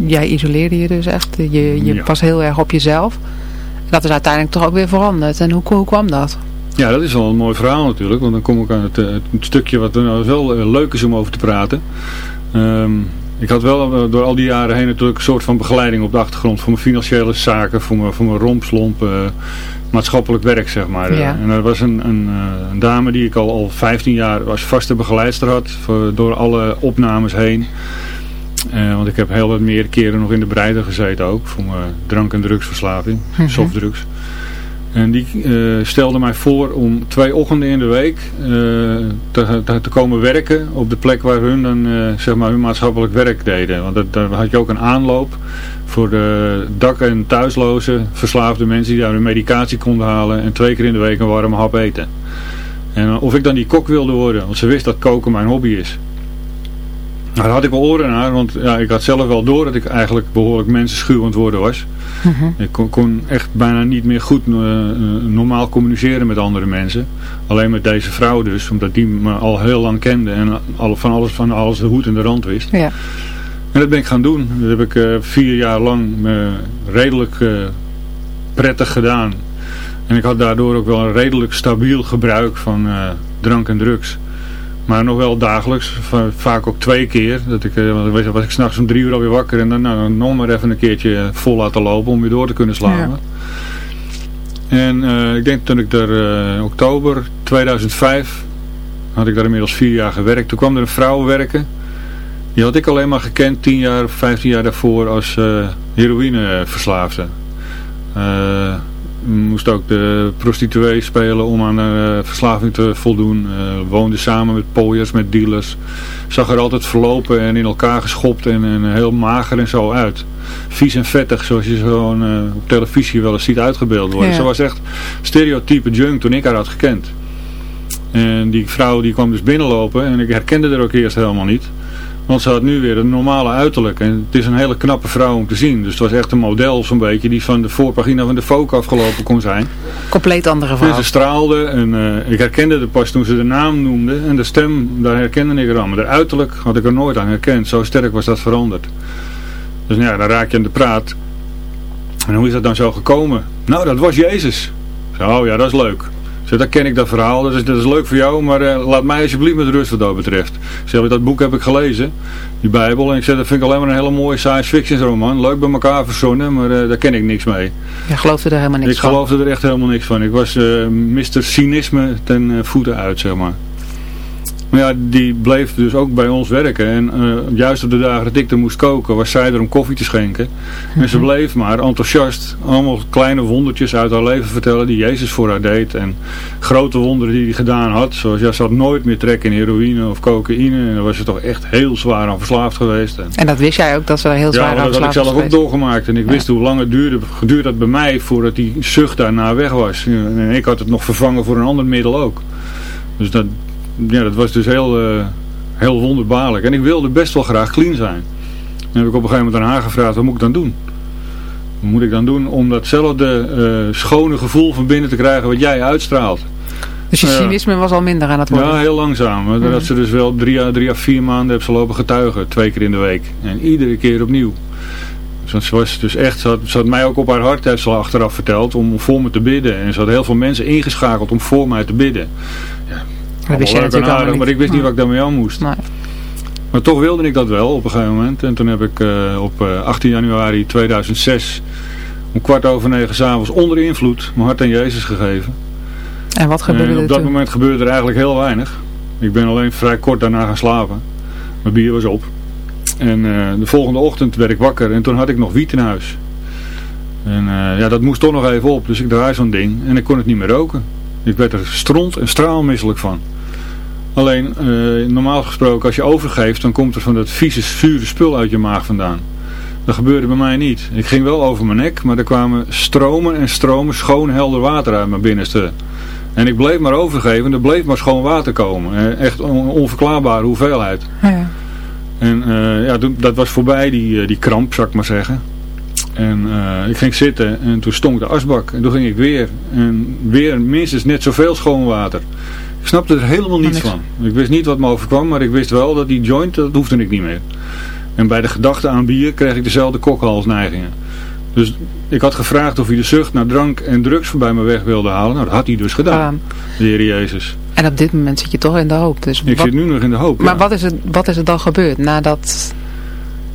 jij isoleerde je dus echt. Je, je Ja. was heel erg op jezelf. Dat is uiteindelijk toch ook weer veranderd. En hoe, hoe kwam dat? Ja, dat is wel een mooi verhaal natuurlijk. Want dan kom ik aan het, eh, het stukje wat nou wel eh, leuk is om over te praten. Ehm, ik had wel eh, door al die jaren heen natuurlijk een soort van begeleiding op de achtergrond. Voor mijn financiële zaken, voor mijn, voor mijn rompslomp, maatschappelijk werk zeg maar. Ja. En er was een, een, eh, een dame die ik al, al 15 jaar als vaste begeleidster had. Voor, door alle opnames heen. Eh, want ik heb heel wat meer keren nog in de breider gezeten ook. Voor mijn drank- en drugsverslaving. Mhm. Softdrugs. En die eh, stelde mij voor om twee ochtenden in de week eh, te, te, komen werken op de plek waar hun dan eh, zeg maar hun maatschappelijk werk deden. Want dat, daar had je ook een aanloop voor de dak- en thuisloze verslaafde mensen die daar hun medicatie konden halen en twee keer in de week een warme hap eten. En of ik dan die kok wilde worden, want ze wist dat koken mijn hobby is. Daar had ik wel oren naar, want ja, ik had zelf wel door dat ik eigenlijk behoorlijk mensenschuwend worden was. Ik kon, kon echt bijna niet meer goed eh, eh, normaal communiceren met andere mensen. Alleen met deze vrouw dus, omdat die me al heel lang kende en al, van, alles, van alles de hoed en de rand wist. Ja. En dat ben ik gaan doen. Dat heb ik eh, vier jaar lang redelijk prettig gedaan. En ik had daardoor ook wel een redelijk stabiel gebruik van drank en drugs. Maar nog wel dagelijks, va- vaak ook twee keer. Dat ik, eh, dan was ik s'nachts om drie uur alweer wakker en dan nou, nog maar even een keertje eh, vol laten lopen om weer door te kunnen slapen. Ja. En eh, ik denk dat ik er eh, oktober 2005, had ik daar inmiddels vier jaar gewerkt. Toen kwam er een vrouw werken. Die had ik alleen maar gekend tien jaar of vijftien jaar daarvoor als heroïneverslaafde. Moest ook de prostituee spelen om aan haar eh, verslaving te voldoen. Eh, woonde samen met pooiers, met dealers. Zag er altijd verlopen en in elkaar geschopt en, en heel mager en zo uit. Vies en vettig zoals je zo'n eh, op televisie wel eens ziet uitgebeeld worden. Ja. Ze was echt stereotype junk toen ik haar had gekend. En die vrouw die kwam dus binnenlopen en ik herkende haar ook eerst helemaal niet. Want ze had nu weer een normale uiterlijk. En het is een hele knappe vrouw om te zien. Dus het was echt een model zo'n beetje die van de voorpagina van de Vogue afgelopen kon zijn. Compleet andere En vrouw. ze straalde en eh, ik herkende haar pas toen ze de naam noemde. En de stem, daar herkende ik haar aan. Maar haar uiterlijk had ik er nooit aan herkend. Zo sterk was dat veranderd. Dus nou ja, dan raak je aan de praat. En hoe is dat dan zo gekomen? Nou, dat was Jezus. Zo, oh ja, dat is leuk. Zeg, dat ken ik dat verhaal, dat is, dat is leuk voor jou, maar uh, laat mij alsjeblieft met rust wat dat betreft. Zeg, dat boek heb ik gelezen, die Bijbel, en ik zeg, dat vind ik alleen maar een hele mooie science fiction roman. Leuk bij elkaar verzonnen, maar uh, daar ken ik niks mee. Je geloofde er helemaal niks ik van? Ik geloofde er echt helemaal niks van. Ik was uh, Mr. Cynisme ten voeten uit, zeg maar. Maar ja, die bleef dus ook bij ons werken. En uh, juist op de dagen dat ik er moest koken, was zij er om koffie te schenken. En ze bleef maar enthousiast allemaal kleine wondertjes uit haar leven vertellen die Jezus voor haar deed. En grote wonderen die hij gedaan had. Zoals ja, ze had nooit meer trek in heroïne of cocaïne. En daar was ze toch echt heel zwaar aan verslaafd geweest. En, en dat wist jij ook, dat ze daar heel zwaar ja, aan verslaafd was? Ja, dat had ik zelf ook doorgemaakt. En ik ja. wist hoe lang het duurde, geduurd had bij mij voordat die zucht daarna weg was. En ik had het nog vervangen voor een ander middel ook. Dus dat, ja, dat was dus heel, uh, heel wonderbaarlijk. En ik wilde best wel graag clean zijn. En heb ik op een gegeven moment aan haar gevraagd, wat moet ik dan doen? Wat moet ik dan doen om datzelfde uh, schone gevoel van binnen te krijgen wat jij uitstraalt? Dus je cynisme was al minder aan het worden? Ja, heel langzaam. Mm -hmm. Dat ze dus wel drie à, drie à vier maanden heeft ze lopen getuigen. Twee keer in de week. En iedere keer opnieuw. Dus ze was dus echt, ze had, ze had mij ook op haar hart, heeft ze achteraf verteld, om voor me te bidden. En ze had heel veel mensen ingeschakeld om voor mij te bidden. Ja, dat wist je natuurlijk aardig, niet. maar ik wist niet wat ik daarmee aan moest. Nee. Maar toch wilde ik dat wel op een gegeven moment. En toen heb ik uh, op uh, 18 januari 2006 om kwart over negen s'avonds onder invloed mijn hart aan Jezus gegeven. En wat gebeurde en er op dat toen? moment gebeurde er eigenlijk heel weinig. Ik ben alleen vrij kort daarna gaan slapen. Mijn bier was op. En uh, de volgende ochtend werd ik wakker en toen had ik nog wiet in huis. En uh, ja, dat moest toch nog even op. Dus ik draai zo'n ding en ik kon het niet meer roken. Ik werd er stront en straalmisselijk van. Alleen, uh, normaal gesproken, als je overgeeft, dan komt er van dat vieze, zure spul uit je maag vandaan. Dat gebeurde bij mij niet. Ik ging wel over mijn nek, maar er kwamen stromen en stromen schoon helder water uit mijn binnenste. En ik bleef maar overgeven, er bleef maar schoon water komen. Echt een onverklaarbare hoeveelheid. Ja. En uh, ja, dat was voorbij, die, die kramp, zou ik maar zeggen. En uh, ik ging zitten en toen stonk de asbak. En toen ging ik weer. En weer minstens net zoveel schoon water. Ik snapte er helemaal niets van. Ik wist niet wat me overkwam, maar ik wist wel dat die joint, dat hoefde ik niet meer. En bij de gedachte aan bier kreeg ik dezelfde kokhalsneigingen. Dus ik had gevraagd of hij de zucht naar drank en drugs voorbij me weg wilde halen. Nou, dat had hij dus gedaan, de Heer Jezus. En op dit moment zit je toch in de hoop. Dus ik wat, zit nu nog in de hoop, Maar ja. wat, is het, wat is er dan gebeurd nadat,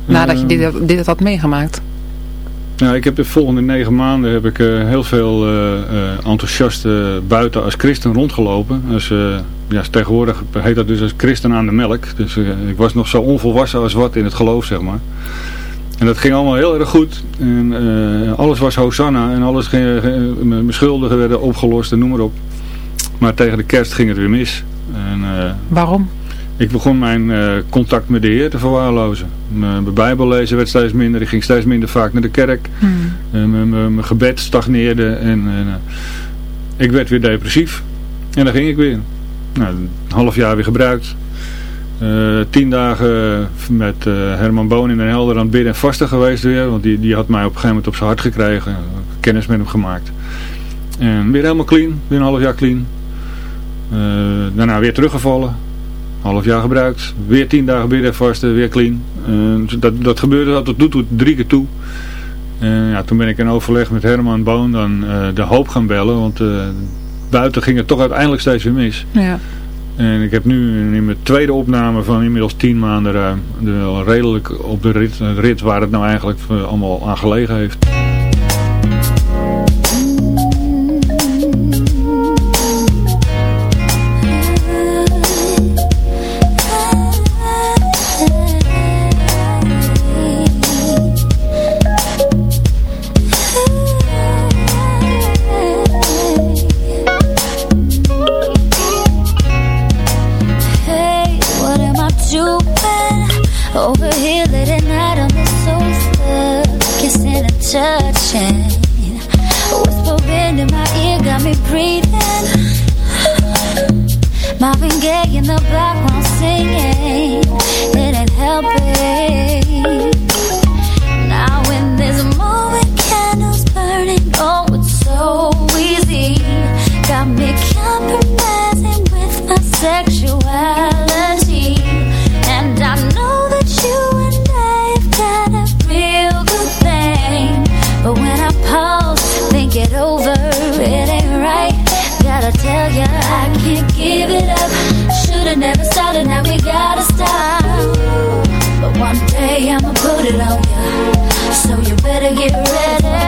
nadat je dit, dit had meegemaakt? Nou, ik heb de volgende negen maanden heb ik uh, heel veel uh, uh, enthousiast buiten als christen rondgelopen. Dus, ja, tegenwoordig heet dat dus als christen aan de melk. Dus ik was nog zo onvolwassen als wat in het geloof, zeg maar. En dat ging allemaal heel erg goed. En alles was Hosanna en alles ging, mijn schulden werden opgelost en noem maar op. Maar tegen de kerst ging het weer mis. En, Waarom? Ik begon mijn uh, contact met de Heer te verwaarlozen. Mijn Bijbel lezen werd steeds minder. Ik ging steeds minder vaak naar de kerk. Hmm. Uh, mijn gebed stagneerde. En uh, ik werd weer depressief. En dan ging ik weer. Nou, een half jaar weer gebruikt. tien dagen met Herman Boon in Den Helder aan het bidden en vasten geweest weer. Want die, die had mij op een gegeven moment op zijn hart gekregen. Kennis met hem gemaakt. En weer helemaal clean. Weer een half jaar clean. daarna weer teruggevallen half jaar gebruikt, weer tien dagen bidden vasten, weer clean. Uh, dat, dat gebeurde dat tot nu toe drie keer toe. Uh, ja, toen ben ik in overleg met Herman Boon dan uh, de hoop gaan bellen, want buiten ging het toch uiteindelijk steeds weer mis. Ja. En ik heb nu in mijn tweede opname van inmiddels tien maanden ruim, de, redelijk op de rit, rit waar het nou eigenlijk allemaal aan gelegen heeft. Marvin Gaye in the background singing, On ya. So you better get ready.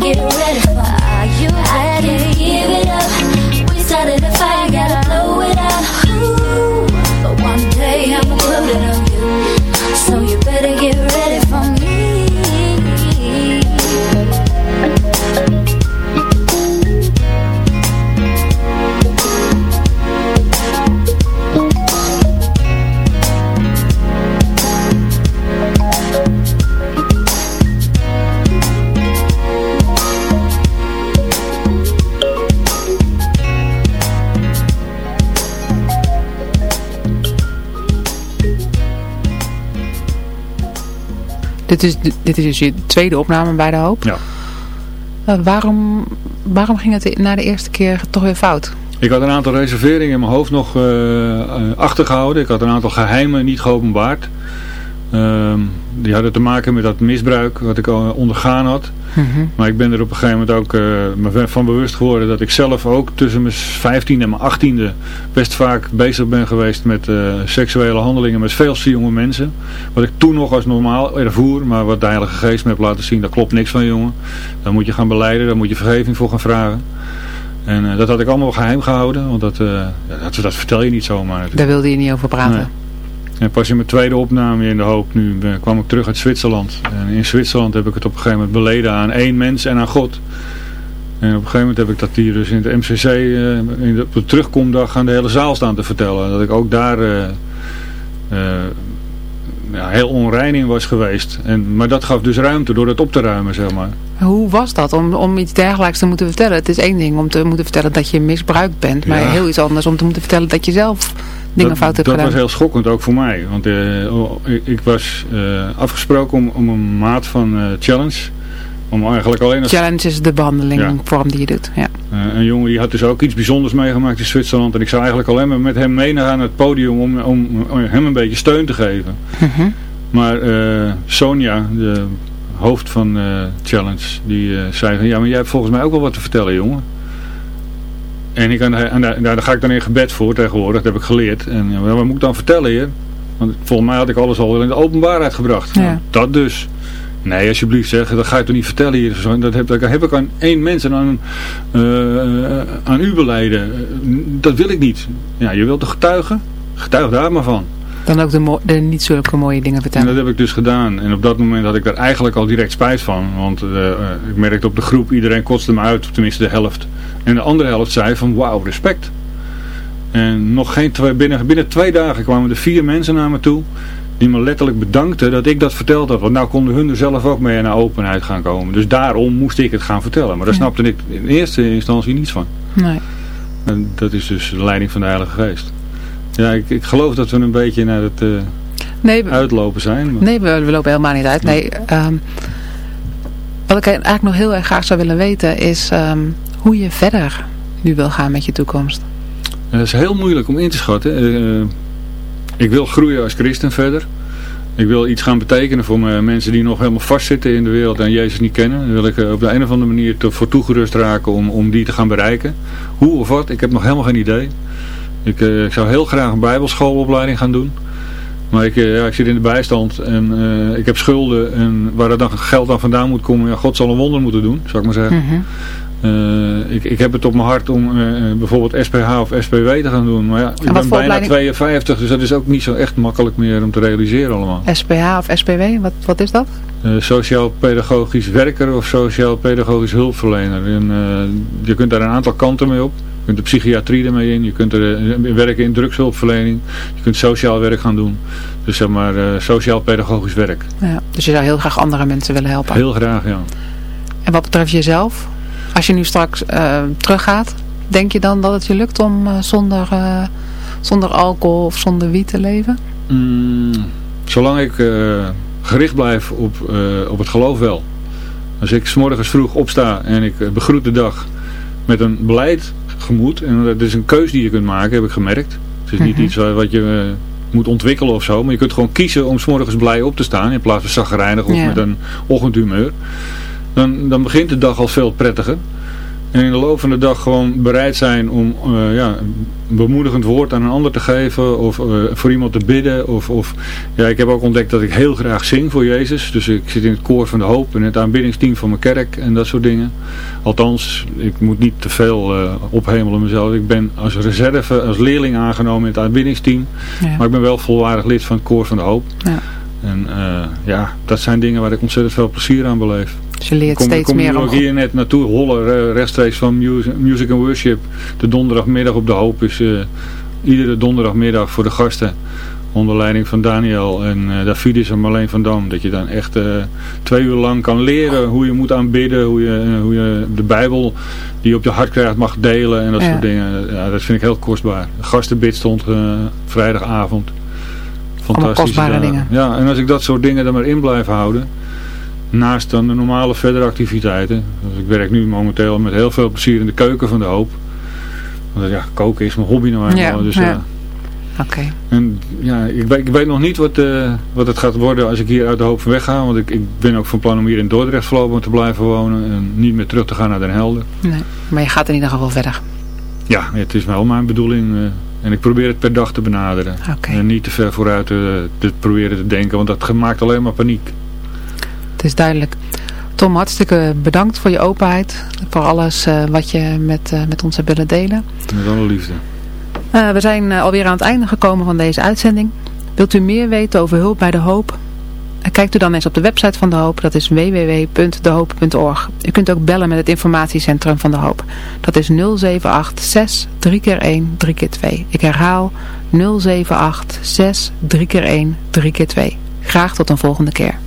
get away. Dit is, dit is dus je tweede opname bij de hoop. Ja. Eh, waarom, waarom ging het na de eerste keer toch weer fout? Ik had een aantal reserveringen in mijn hoofd nog eh, eh, achtergehouden. Ik had een aantal geheimen niet geopenbaard. Ehm, die hadden te maken met dat misbruik wat ik al ondergaan had. Maar ik ben er op een gegeven moment ook eh, van bewust geworden dat ik zelf ook tussen mijn 15e en mijn 18e best vaak bezig ben geweest met eh, seksuele handelingen met veel te jonge mensen. Wat ik toen nog als normaal ervoer, maar wat de Heilige Geest me heeft laten zien, daar klopt niks van jongen. Dan moet je gaan beleiden, daar moet je vergeving voor gaan vragen. En eh, dat had ik allemaal geheim gehouden, want dat, dat, dat vertel je niet zomaar. natuurlijk. Daar wilde je niet over praten. Nee. En pas in mijn tweede opname in de hoop, nu ben- kwam ik terug uit Zwitserland. En in Zwitserland heb ik het op een gegeven moment beleden aan één mens en aan God. En op een gegeven moment heb ik dat hier dus in de MCC, eh, in de, op de terugkomdag aan de hele zaal staan te vertellen. Dat ik ook daar eh, eh, ja, heel onrein in was geweest. En, maar dat gaf dus ruimte door dat op te ruimen, zeg maar. Hoe was dat om, om iets dergelijks te moeten vertellen? Het is één ding om te moeten vertellen dat je misbruikt bent. Maar Ja. heel iets anders om te moeten vertellen dat je zelf dingen dat, fout hebt dat gedaan. was heel schokkend, ook voor mij. Want eh, oh, ik, ik was eh, afgesproken om, om een maat van eh, challenge. Om eigenlijk alleen als Challenge is de behandelingvorm die je doet. Ja. Een jongen die had dus ook iets bijzonders meegemaakt in Zwitserland. En ik zou eigenlijk alleen maar met hem mee naar het podium om, om, om hem een beetje steun te geven. Mhm. Maar eh, Sonja, de hoofd van Challenge, die zei van, ja, maar jij hebt volgens mij ook wel wat te vertellen, jongen. En, ik, en, daar, daar ga ik dan in gebed voor tegenwoordig, dat heb ik geleerd. En wat moet ik dan vertellen je? Want volgens mij had ik alles al in de openbaarheid gebracht. Ja. Nou, dat dus. Nee, alsjeblieft zeg, dat ga je toch niet vertellen hier. Dat heb, dat heb ik aan één mens en aan, uh, aan u beleiden. Dat wil ik niet. Ja, je wilt toch getuigen? Getuig daar maar van. Dan ook de, de niet zulke mooie dingen vertellen. En dat heb ik dus gedaan. En op dat moment had ik daar eigenlijk al direct spijt van. Want uh, ik merkte op de groep, iedereen kotste me uit. Tenminste de helft. En de andere helft zei van wauw, respect. En nog geen twee, binnen, binnen twee dagen kwamen er vier mensen naar me toe. Die me letterlijk bedankten dat ik dat verteld had. Want nou konden hun er zelf ook mee naar openheid gaan komen. Dus daarom moest ik het gaan vertellen. Maar daar ja. snapte ik in eerste instantie niets van. Nee. En dat is dus de leiding van de Heilige Geest. Ja, ik, ik geloof dat we een beetje naar het uh, nee, uitlopen zijn. Maar... Nee, we, we, lopen helemaal niet uit. Nee, um, wat ik eigenlijk nog heel erg graag zou willen weten is um, hoe je verder nu wil gaan met je toekomst. Het is heel moeilijk om in te schatten. Uh, ik wil groeien als christen verder. Ik wil iets gaan betekenen voor mensen die nog helemaal vastzitten in de wereld en Jezus niet kennen. Dan wil ik op de een of andere manier voor toegerust raken om, om die te gaan bereiken. Hoe of wat, ik heb nog helemaal geen idee. Ik, uh, ik zou heel graag een bijbelschoolopleiding gaan doen. Maar ik, uh, ja, ik zit in de bijstand en uh, ik heb schulden. En waar er dan geld aan vandaan moet komen, ja, God zal een wonder moeten doen, zou ik maar zeggen. Mm -hmm. Uh, ik, ik heb het op mijn hart om uh, bijvoorbeeld SPH of SPW te gaan doen. Maar ja, ik ben bijna opleiding? 52, dus dat is ook niet zo echt makkelijk meer om te realiseren allemaal. SPH of SPW, wat, wat is dat? Sociaal-pedagogisch werker of sociaal-pedagogisch hulpverlener. En, je kunt daar een aantal kanten mee op. Je kunt de psychiatrie ermee in, je kunt er werken in drugshulpverlening, je kunt sociaal werk gaan doen. Dus zeg maar sociaal-pedagogisch werk. Ja, dus je zou heel graag andere mensen willen helpen? Heel graag, ja. En wat betreft jezelf? Als je nu straks uh, teruggaat, denk je dan dat het je lukt om uh, zonder, uh, zonder alcohol of zonder wiet te leven? Mm, zolang ik gericht blijf op, op het geloof wel. Als ik s morgens vroeg opsta en ik begroet de dag met een beleid gemoed. En dat is een keus die je kunt maken, heb ik gemerkt. Het is niet mm -hmm. iets wat je moet ontwikkelen of zo. Maar je kunt gewoon kiezen om s morgens blij op te staan in plaats van zagrijnig of Ja. met een ochtendhumeur. Dan, dan begint de dag al veel prettiger. En in de loop van de dag gewoon bereid zijn om uh, ja, een bemoedigend woord aan een ander te geven. Of uh, voor iemand te bidden. Of, of, ja, ik heb ook ontdekt dat ik heel graag zing voor Jezus. Dus ik zit in het koor van de hoop. En het aanbiddingsteam van mijn kerk. En dat soort dingen. Althans, ik moet niet te veel uh, ophemelen mezelf. Ik ben als reserve, als leerling aangenomen in het aanbiddingsteam. Ja. Maar ik ben wel volwaardig lid van het koor van de hoop. Ja. En ja, dat zijn dingen waar ik ontzettend veel plezier aan beleef. Dus je leert kom, steeds kom meer nu ook hier net naartoe hollen, rechtstreeks van Music, music and Worship. De donderdagmiddag op de Hoop is uh, iedere donderdagmiddag voor de gasten. Onder leiding van Daniel en uh, Davidis en Marleen van Dam. Dat je dan echt uh, twee uur lang kan leren hoe je moet aanbidden. Hoe je, hoe je de Bijbel die je op je hart krijgt mag delen. En dat Ja. soort dingen. Ja, dat vind ik heel kostbaar. Gastenbid stond vrijdagavond. Fantastische kostbare dagen. dingen. Ja, en als ik dat soort dingen er maar in blijf houden. Naast dan de normale verdere activiteiten. Dus ik werk nu momenteel met heel veel plezier in de keuken van de hoop. Want ja, koken is mijn hobby nou eenmaal. Ja, dus, ja. ja. Oké. En ja, ik weet, ik weet nog niet wat, uh, wat het gaat worden als ik hier uit de hoop van wegga. Want ik, ik ben ook van plan om hier in Dordrecht voorlopig te blijven wonen. En niet meer terug te gaan naar Den Helder. Nee. Maar je gaat in ieder geval verder. Ja, het is wel mijn bedoeling. Uh, en ik probeer het per dag te benaderen. En niet te ver vooruit te, te proberen te denken. Want dat maakt alleen maar paniek. Het is duidelijk. Tom, hartstikke bedankt voor je openheid. Voor alles uh, wat je met, uh, met ons hebt willen delen. Met alle liefde. Uh, we zijn alweer aan het einde gekomen van deze uitzending. Wilt u meer weten over hulp bij De Hoop? Kijkt u dan eens op de website van De Hoop. Dat is www.dehoop.org. U kunt ook bellen met het informatiecentrum van De Hoop. Dat is 0786 3 keer 1 3 keer 2. Ik herhaal 0786 3 keer 1 3 keer 2. Graag tot een volgende keer.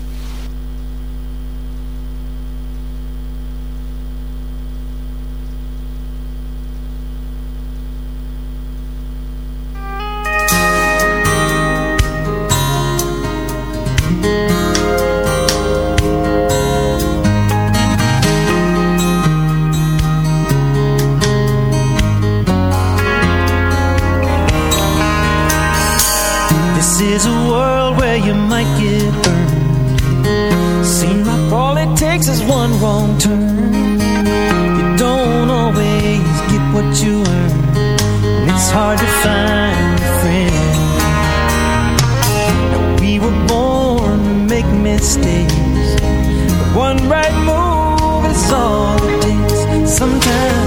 all it takes sometimes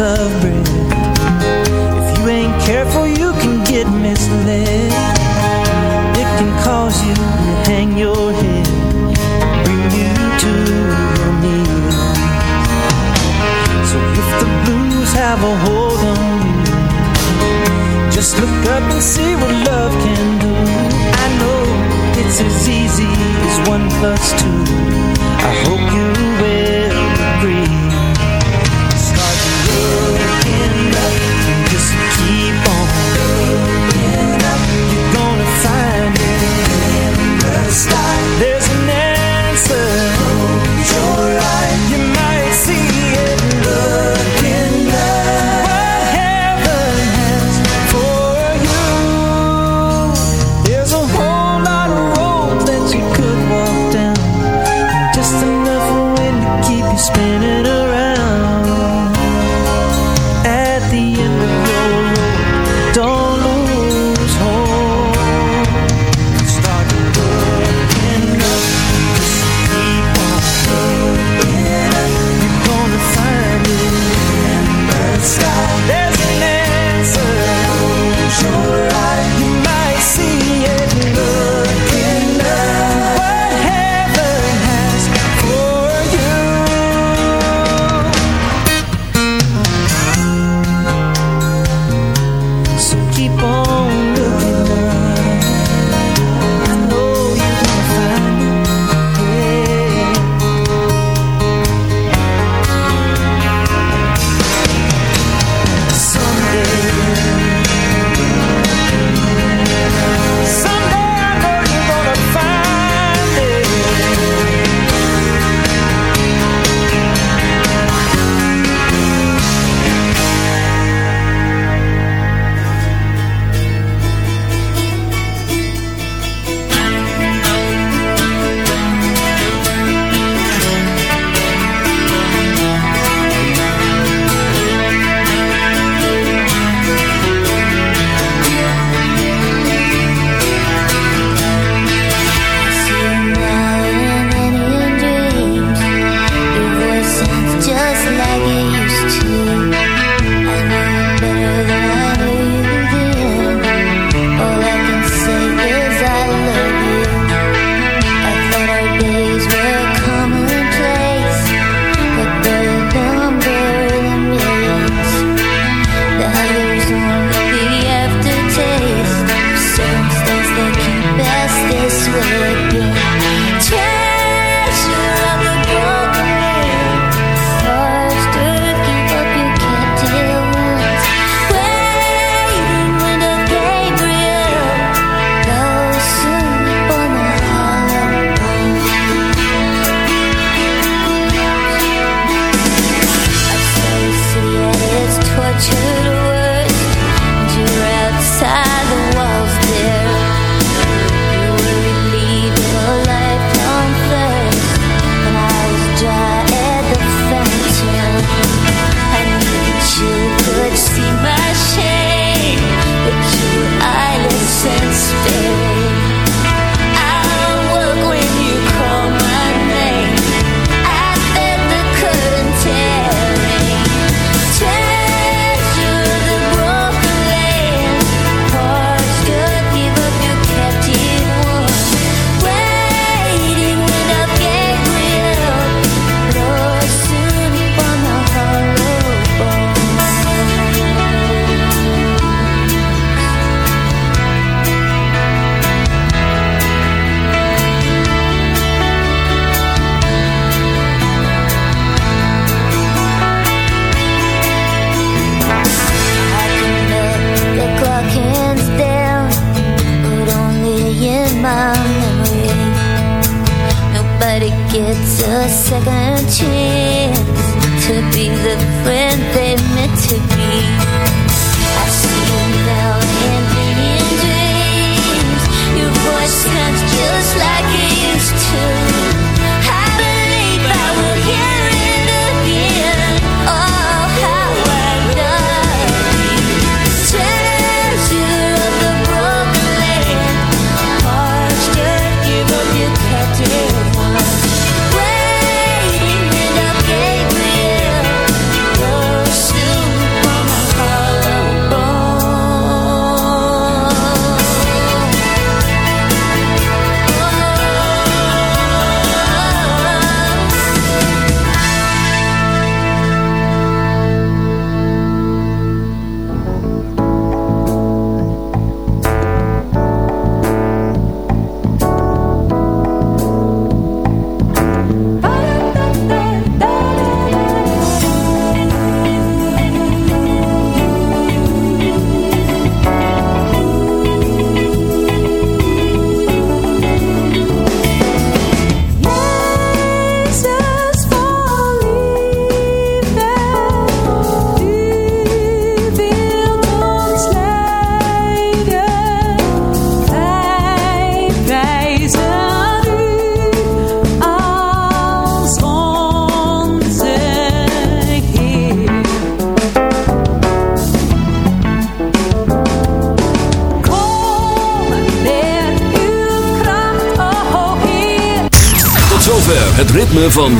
of bread If you ain't careful you can get misled. It can cause you to hang your head Bring you to your knees. So if the blues have a hold on you Just look up and see what love can do. I know it's as easy as one plus two.